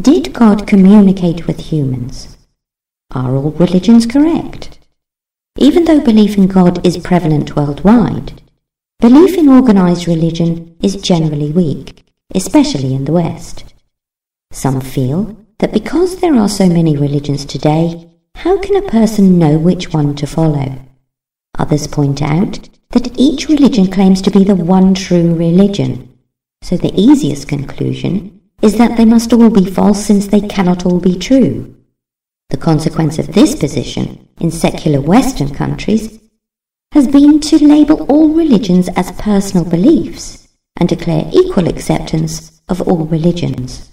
Did God communicate with humans? Are all religions correct? Even though belief in God is prevalent worldwide, belief in organized religion is generally weak, especially in the West. Some feel that because there are so many religions today, how can a person know which one to follow? Others point out that each religion claims to be the one true religion, so the easiest conclusion is that they must all be false since they cannot all be true. The consequence of this position in secular Western countries has been to label all religions as personal beliefs and declare equal acceptance of all religions.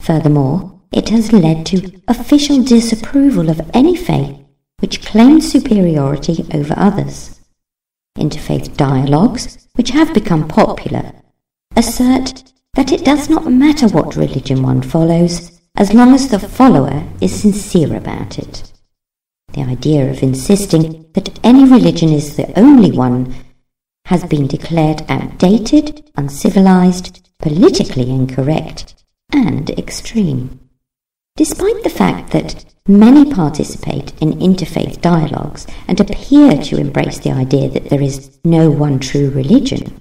Furthermore, it has led to official disapproval of any faith which claims superiority over others. Interfaith dialogues, which have become popular, assert that it does not matter what religion one follows as long as the follower is sincere about it. The idea of insisting that any religion is the only one has been declared outdated, uncivilized, politically incorrect, and extreme. Despite the fact that many participate in interfaith dialogues and appear to embrace the idea that there is no one true religion,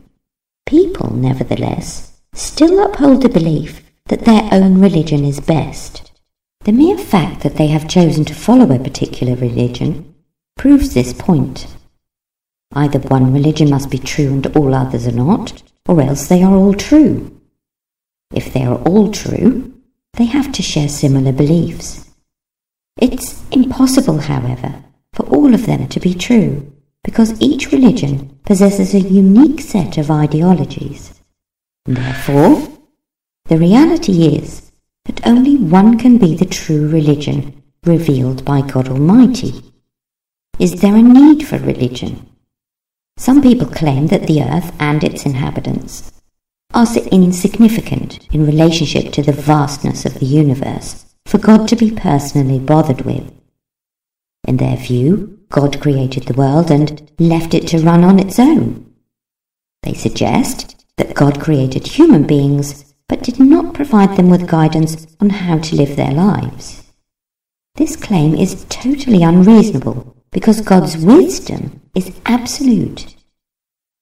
people, nevertheless, still uphold the belief that their own religion is best. The mere fact that they have chosen to follow a particular religion proves this point. Either one religion must be true and all others are not, or else they are all true. If they are all true, they have to share similar beliefs. It's impossible, however, for all of them to be true, because each religion possesses a unique set of ideologies. Therefore, the reality is that only one can be the true religion revealed by God Almighty. Is there a need for religion? Some people claim that the earth and its inhabitants are so insignificant in relationship to the vastness of the universe for God to be personally bothered with. In their view, God created the world and left it to run on its own. They suggest that God created human beings but did not provide them with guidance on how to live their lives. This claim is totally unreasonable because God's wisdom is absolute.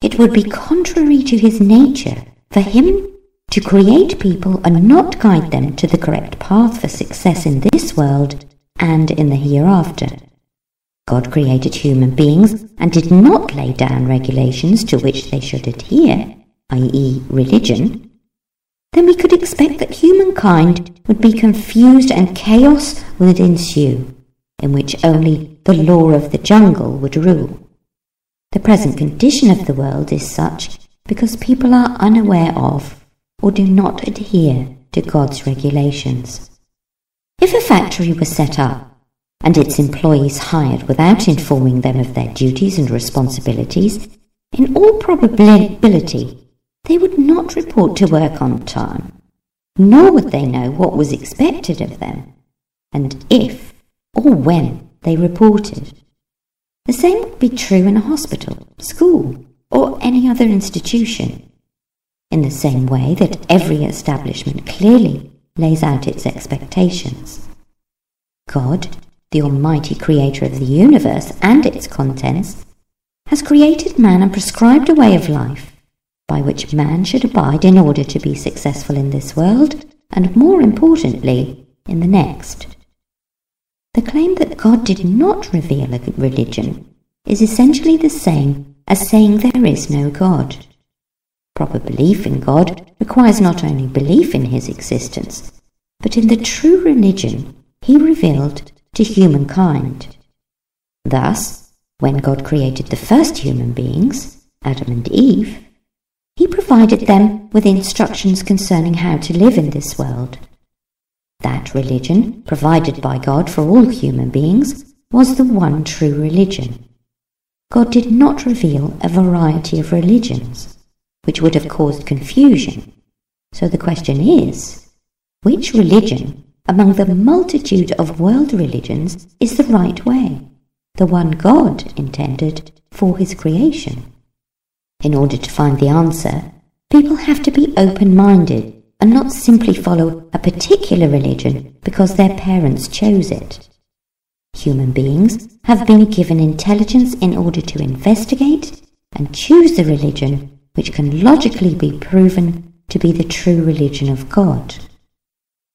It would be contrary to his nature for him to create people and not guide them to the correct path for success in this world and in the hereafter. God created human beings and did not lay down regulations to which they should adhere, i.e., religion, then we could expect that humankind would be confused and chaos would ensue, in which only the law of the jungle would rule. The present condition of the world is such because people are unaware of or do not adhere to God's regulations. If a factory was set up and its employees hired without informing them of their duties and responsibilities, in all probability they would not report to work on time, nor would they know what was expected of them, and if or when they reported. The same would be true in a hospital, school, or any other institution. In the same way that every establishment clearly lays out its expectations. God, the Almighty Creator of the universe and its contents, has created man and prescribed a way of life by which man should abide in order to be successful in this world, and more importantly, in the next. The claim that God did not reveal a religion is essentially the same as saying there is no God. Proper belief in God requires not only belief in his existence, but in the true religion he revealed to humankind. Thus, when God created the first human beings, Adam and Eve, provided them with instructions concerning how to live in this world. That religion, provided by God for all human beings, was the one true religion. God did not reveal a variety of religions, which would have caused confusion. So the question is, which religion among the multitude of world religions is the right way, the one God intended for his creation? In order to find the answer, people have to be open minded and not simply follow a particular religion because their parents chose it. Human beings have been given intelligence in order to investigate and choose the religion which can logically be proven to be the true religion of God.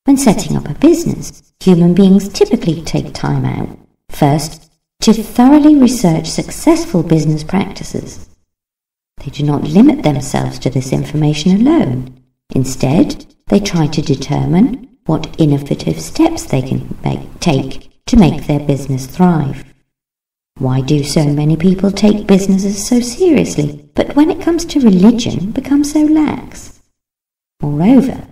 When setting up a business, human beings typically take time out, first, to thoroughly research successful business practices. They do not limit themselves to this information alone. Instead, they try to determine what innovative steps they can make, take to make their business thrive. Why do so many people take businesses so seriously, but when it comes to religion become so lax? Moreover,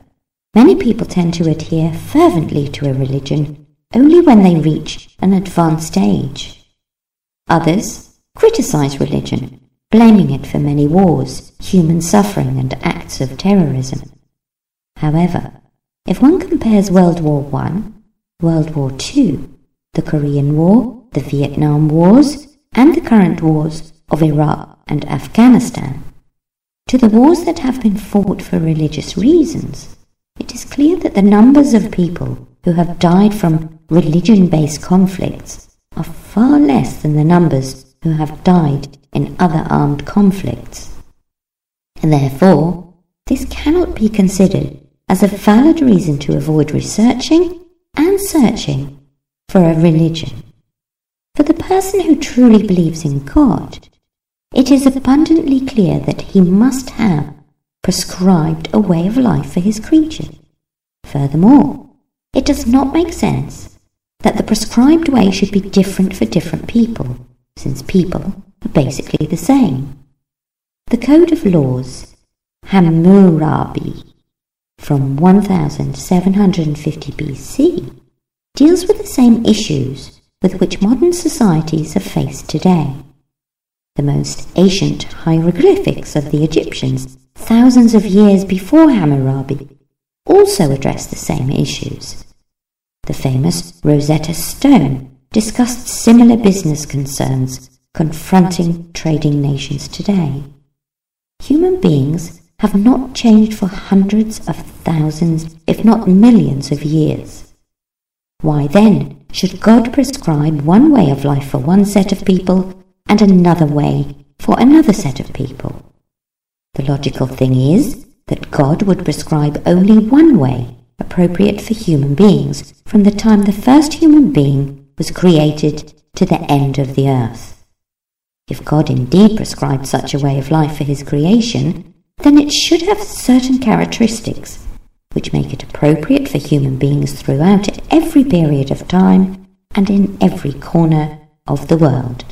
many people tend to adhere fervently to a religion only when they reach an advanced age. Others criticize religion, blaming it for many wars, human suffering, and acts of terrorism. However, if one compares World War I, World War II, the Korean War, the Vietnam Wars, and the current wars of Iraq and Afghanistan, to the wars that have been fought for religious reasons, it is clear that the numbers of people who have died from religion-based conflicts are far less than the numbers who have died in other armed conflicts. And therefore, this cannot be considered as a valid reason to avoid researching and searching for a religion. For the person who truly believes in God, it is abundantly clear that he must have prescribed a way of life for his creature. Furthermore, it does not make sense that the prescribed way should be different for different people, since people basically the same. The Code of Laws, Hammurabi, from 1750 BC, deals with the same issues with which modern societies are faced today. The most ancient hieroglyphics of the Egyptians, thousands of years before Hammurabi, also addressed the same issues. The famous Rosetta Stone discussed similar business concerns confronting trading nations today. Human beings have not changed for hundreds of thousands, if not millions of years. Why then should God prescribe one way of life for one set of people and another way for another set of people? The logical thing is that God would prescribe only one way appropriate for human beings from the time the first human being was created to the end of the earth. If God indeed prescribed such a way of life for his creation, then it should have certain characteristics which make it appropriate for human beings throughout every period of time and in every corner of the world.